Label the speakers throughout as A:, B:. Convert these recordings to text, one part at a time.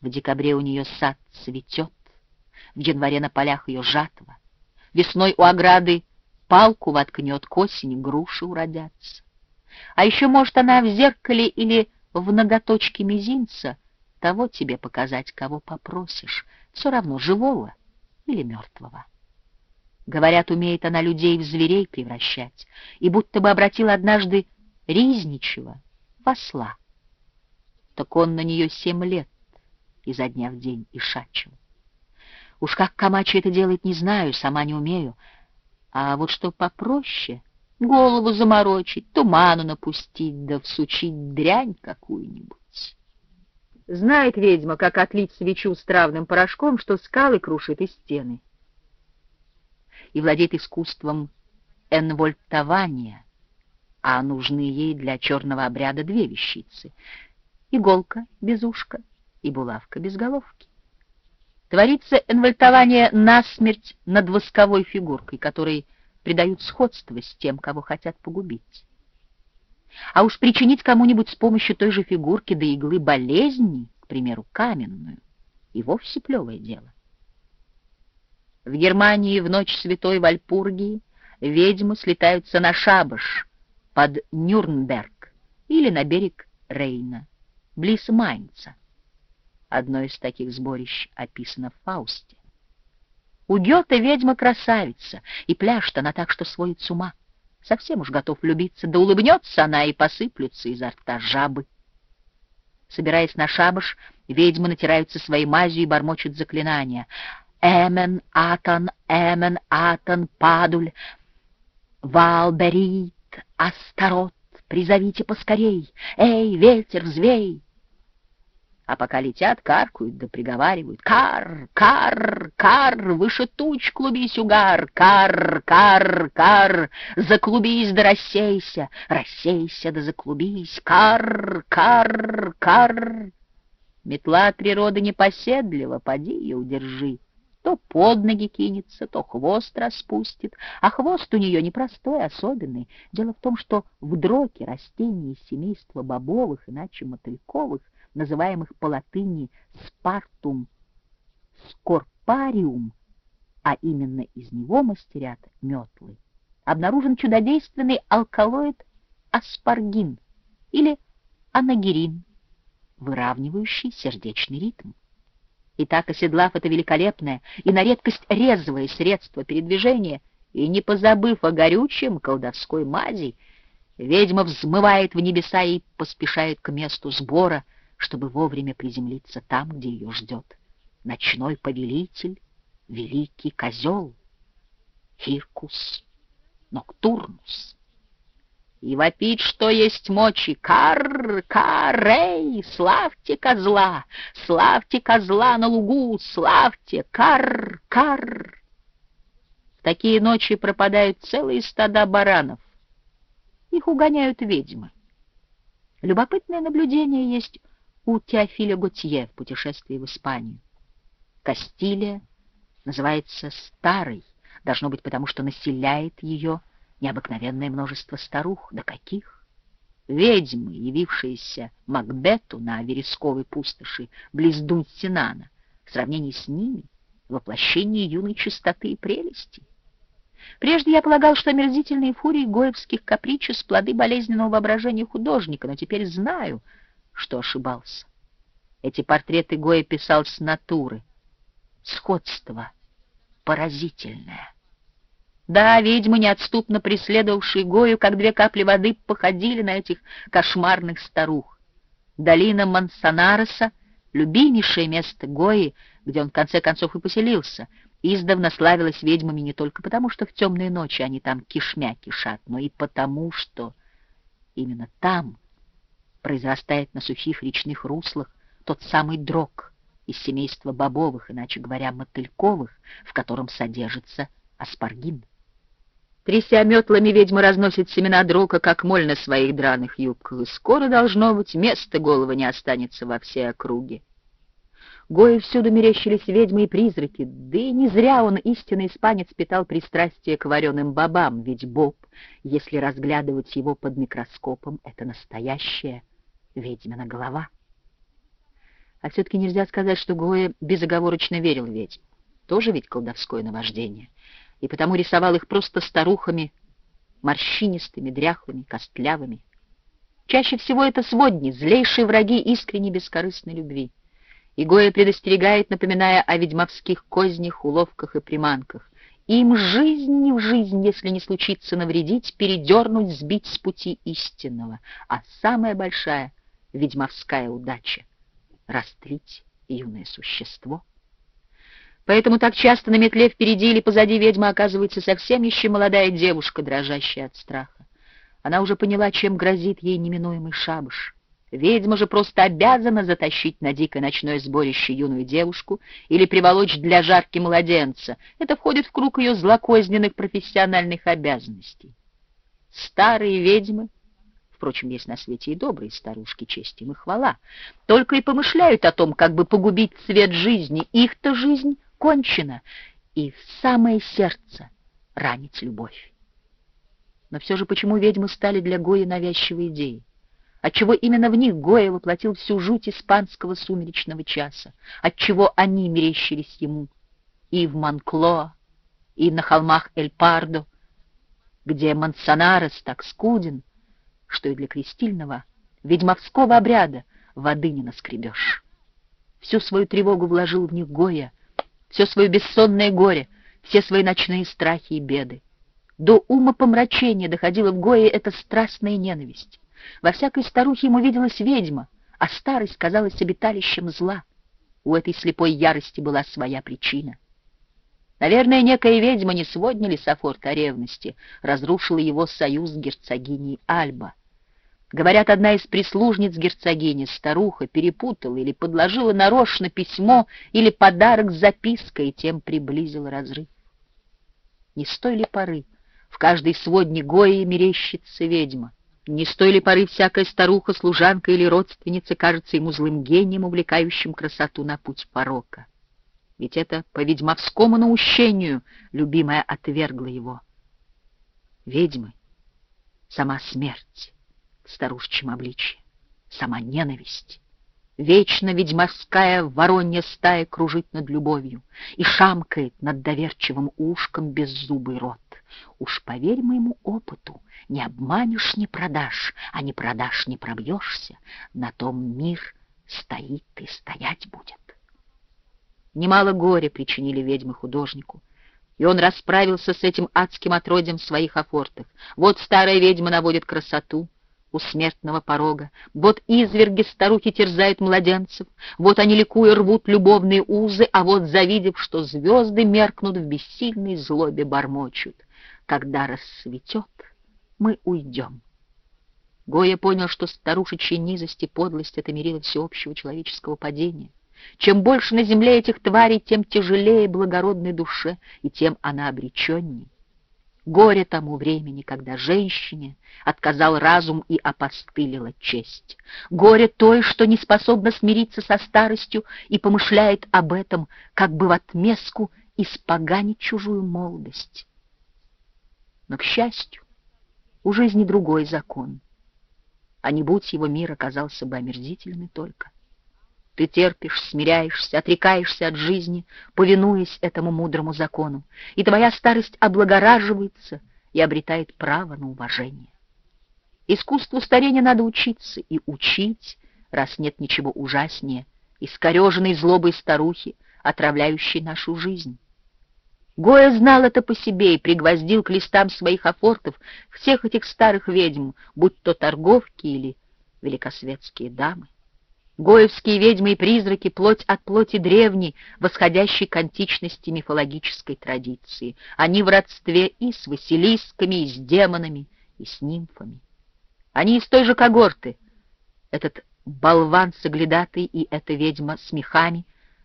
A: В декабре у нее сад цветет, в январе на полях ее жатва. Весной у ограды палку воткнет, к осени груши уродятся. А еще, может, она в зеркале или в ноготочке мизинца того тебе показать, кого попросишь, все равно живого или мертвого. Говорят, умеет она людей в зверей превращать, и будто бы обратила однажды Ризничего в осла. Так он на нее семь лет изо дня в день и шачил. Уж как Камачи это делает, не знаю, сама не умею. А вот что попроще — голову заморочить, туману напустить, да всучить дрянь какую-нибудь. Знает ведьма, как отлить свечу с травным порошком, что скалы крушит и стены. И владеет искусством энвольтования, а нужны ей для черного обряда две вещицы — иголка без ушка и булавка без головки. Творится энвольтование насмерть над восковой фигуркой, которой придают сходство с тем, кого хотят погубить. А уж причинить кому-нибудь с помощью той же фигурки до иглы болезни, к примеру, каменную, и вовсе плевое дело. В Германии в ночь святой Вальпургии ведьмы слетаются на шабаш под Нюрнберг или на берег Рейна, близ Майнца. Одно из таких сборищ описано в Фаусте. У Гёте ведьма красавица, и пляшет она так, что сводит с ума. Совсем уж готов влюбиться, да улыбнется она, и посыплются изо рта жабы. Собираясь на шабаш, ведьмы натираются своей мазью и бормочут заклинания. «Эмен, Атан, Эмен, Атан, Падуль, Валберит, Астарот, призовите поскорей! Эй, ветер, взвей!» А пока летят, каркают да приговаривают. Кар, кар, кар, выше туч клубись угар, кар, кар, кар, заклубись да рассейся, рассейся да заклубись, кар, кар, кар. Метла от природы непоседлива, поди ее удержи. То под ноги кинется, то хвост распустит, а хвост у нее непростой, особенный. Дело в том, что в дроке растений семейства бобовых, иначе мотыльковых, называемых по латыни «спартум скорпариум», а именно из него мастерят метлы, обнаружен чудодейственный алкалоид аспаргин или анагерин, выравнивающий сердечный ритм. Итак, оседлав это великолепное и на редкость резвое средство передвижения, и не позабыв о горючем колдовской мази, ведьма взмывает в небеса и поспешает к месту сбора — чтобы вовремя приземлиться там, где ее ждет ночной повелитель, великий козел, Хиркус Ноктурнус. И вопить, что есть мочи, кар, карей, славьте козла, славьте козла на лугу, славьте, кар, кар. В такие ночи пропадают целые стада баранов. Их угоняют ведьмы. Любопытное наблюдение есть у Теофиля Готье в путешествии в Испанию. Кастилия называется «старой», должно быть потому, что населяет ее необыкновенное множество старух. Да каких! Ведьмы, явившиеся Макбету на вересковой пустоши близ Дунсинана, в сравнении с ними воплощение юной чистоты и прелести. Прежде я полагал, что омерзительные фурии гоевских капричес — плоды болезненного воображения художника, но теперь знаю — что ошибался. Эти портреты Гоя писал с натуры. Сходство поразительное. Да, ведьмы, неотступно преследовавшие Гою, как две капли воды, походили на этих кошмарных старух. Долина Мансонареса — любимейшее место Гои, где он в конце концов и поселился, издавна славилась ведьмами не только потому, что в темные ночи они там кишмя кишат, но и потому, что именно там произрастает на сухих речных руслах тот самый дрог из семейства бобовых, иначе говоря, мотыльковых, в котором содержится аспаргин. Тряся метлами, ведьма разносит семена дрока, как моль на своих драных юбках, и скоро, должно быть, места головы не останется во всей округе. Гои всюду мерещились ведьмы и призраки, да и не зря он, истинный испанец, питал пристрастие к вареным бобам, ведь боб, если разглядывать его под микроскопом, это настоящая ведьмина голова. А все-таки нельзя сказать, что Гоя безоговорочно верил ведь. Тоже ведь колдовское наваждение. И потому рисовал их просто старухами, морщинистыми, дряхлыми, костлявыми. Чаще всего это сводни, злейшие враги искренней бескорыстной любви. И Гоя предостерегает, напоминая о ведьмовских кознях, уловках и приманках. Им жизнь не в жизнь, если не случится навредить, передернуть, сбить с пути истинного. А самая большая ведьмовская удача — растрить юное существо. Поэтому так часто на метле впереди или позади ведьмы оказывается совсем еще молодая девушка, дрожащая от страха. Она уже поняла, чем грозит ей неминуемый шабаш. Ведьма же просто обязана затащить на дикое ночное сборище юную девушку или приволочь для жарки младенца. Это входит в круг ее злокозненных профессиональных обязанностей. Старые ведьмы, впрочем, есть на свете и добрые старушки, честь им и хвала, только и помышляют о том, как бы погубить цвет жизни. Их-то жизнь кончена, и в самое сердце ранить любовь. Но все же почему ведьмы стали для Гои навязчивой идеей? отчего именно в них Гоя воплотил всю жуть испанского сумеречного часа, отчего они мерещились ему и в Монклоа, и на холмах Эль-Пардо, где Мансонарес так скуден, что и для крестильного ведьмовского обряда воды не наскребешь. Всю свою тревогу вложил в них Гоя, все свое бессонное горе, все свои ночные страхи и беды. До ума помрачения доходила в Гое эта страстная ненависть. Во всякой старухе ему виделась ведьма, а старость казалась обиталищем зла. У этой слепой ярости была своя причина. Наверное, некая ведьма не сводня Лисофорта о ревности, разрушила его союз с герцогиней Альба. Говорят, одна из прислужниц герцогини, старуха, перепутала или подложила нарочно письмо или подарок с запиской, и тем приблизила разрыв. Не с той ли поры в каждой сводне Гои мерещится ведьма? Не с той ли поры всякая старуха, служанка или родственница кажется ему злым гением, увлекающим красоту на путь порока? Ведь это по ведьмовскому наущению любимая отвергла его. Ведьмы — сама смерть в старушечьем обличье, сама ненависть. Вечно ведьмовская воронья стая кружит над любовью и шамкает над доверчивым ушком беззубый рот. Уж поверь моему опыту, не обманешь, не продашь, а не продашь, не пробьешься. На том мир стоит и стоять будет. Немало горя причинили ведьмы художнику, и он расправился с этим адским отродьем в своих афортах. Вот старая ведьма наводит красоту у смертного порога, вот изверги старухи терзают младенцев, вот они ликуя рвут любовные узы, а вот, завидев, что звезды меркнут в бессильной злобе, бормочут — когда рассветет, мы уйдем. Гоя понял, что старушечья низость и подлость — это мерило всеобщего человеческого падения. Чем больше на земле этих тварей, тем тяжелее благородной душе, и тем она обреченней. Горе тому времени, когда женщине отказал разум и опостылила честь. Горе той, что не способна смириться со старостью и помышляет об этом, как бы в отместку испоганить чужую молодость. Но, к счастью, у жизни другой закон. А не будь его мир оказался бы омерзительным только. Ты терпишь, смиряешься, отрекаешься от жизни, повинуясь этому мудрому закону, и твоя старость облагораживается и обретает право на уважение. Искусству старения надо учиться и учить, раз нет ничего ужаснее, искореженной злобой старухи, отравляющей нашу жизнь. Гоя знал это по себе и пригвоздил к листам своих афортов всех этих старых ведьм, будь то торговки или великосветские дамы. Гоевские ведьмы и призраки — плоть от плоти древней, восходящей к античности мифологической традиции. Они в родстве и с василисками, и с демонами, и с нимфами. Они из той же когорты. Этот болван соглядатый и эта ведьма с мехами,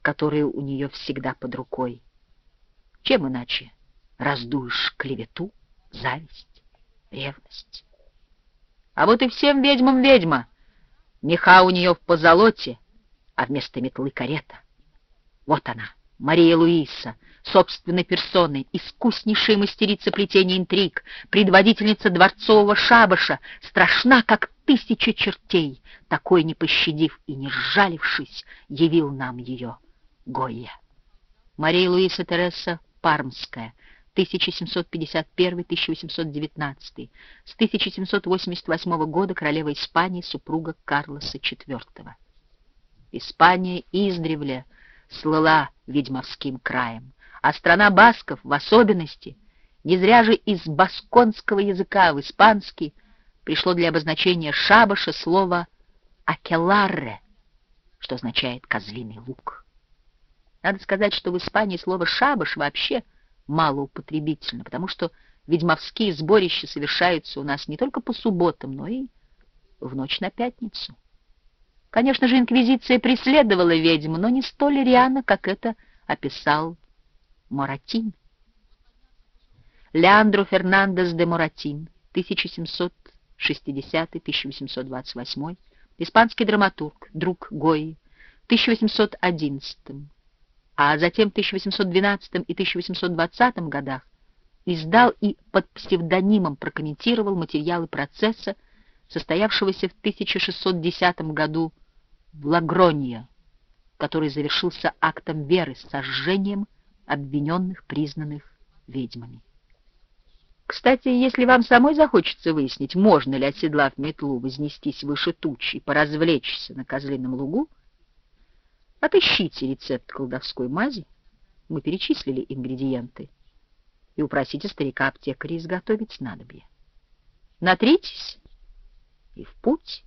A: которые у нее всегда под рукой. Чем иначе раздуешь клевету, зависть, ревность? А вот и всем ведьмам ведьма. Меха у нее в позолоте, а вместо метлы карета. Вот она, Мария Луиса, собственной персоной, искуснейшая мастерица плетения интриг, предводительница дворцового шабаша, страшна, как тысяча чертей, такой не пощадив и не сжалившись, явил нам ее Гойя. Мария Луиса Тереса Пармская, 1751-1819, с 1788 года королева Испании, супруга Карлоса IV. Испания издревле слыла ведьмовским краем, а страна басков в особенности, не зря же из басконского языка в испанский пришло для обозначения шабаша слово «акеларре», что означает «козлиный лук». Надо сказать, что в Испании слово «шабаш» вообще малоупотребительно, потому что ведьмовские сборища совершаются у нас не только по субботам, но и в ночь на пятницу. Конечно же, инквизиция преследовала ведьму, но не столь рьяно, как это описал Моратин. Леандро Фернандес де Моратин, 1760-1828, испанский драматург, друг Гои, 1811, а затем в 1812 и 1820 годах издал и под псевдонимом прокомментировал материалы процесса, состоявшегося в 1610 году в Лагронье, который завершился актом веры с сожжением обвиненных, признанных ведьмами. Кстати, если вам самой захочется выяснить, можно ли, оседлав метлу, вознестись выше тучи и поразвлечься на козлином лугу, отыщите рецепт колдовской мази, мы перечислили ингредиенты, и упросите старика-аптекаря изготовить снадобье. Натритесь и в путь.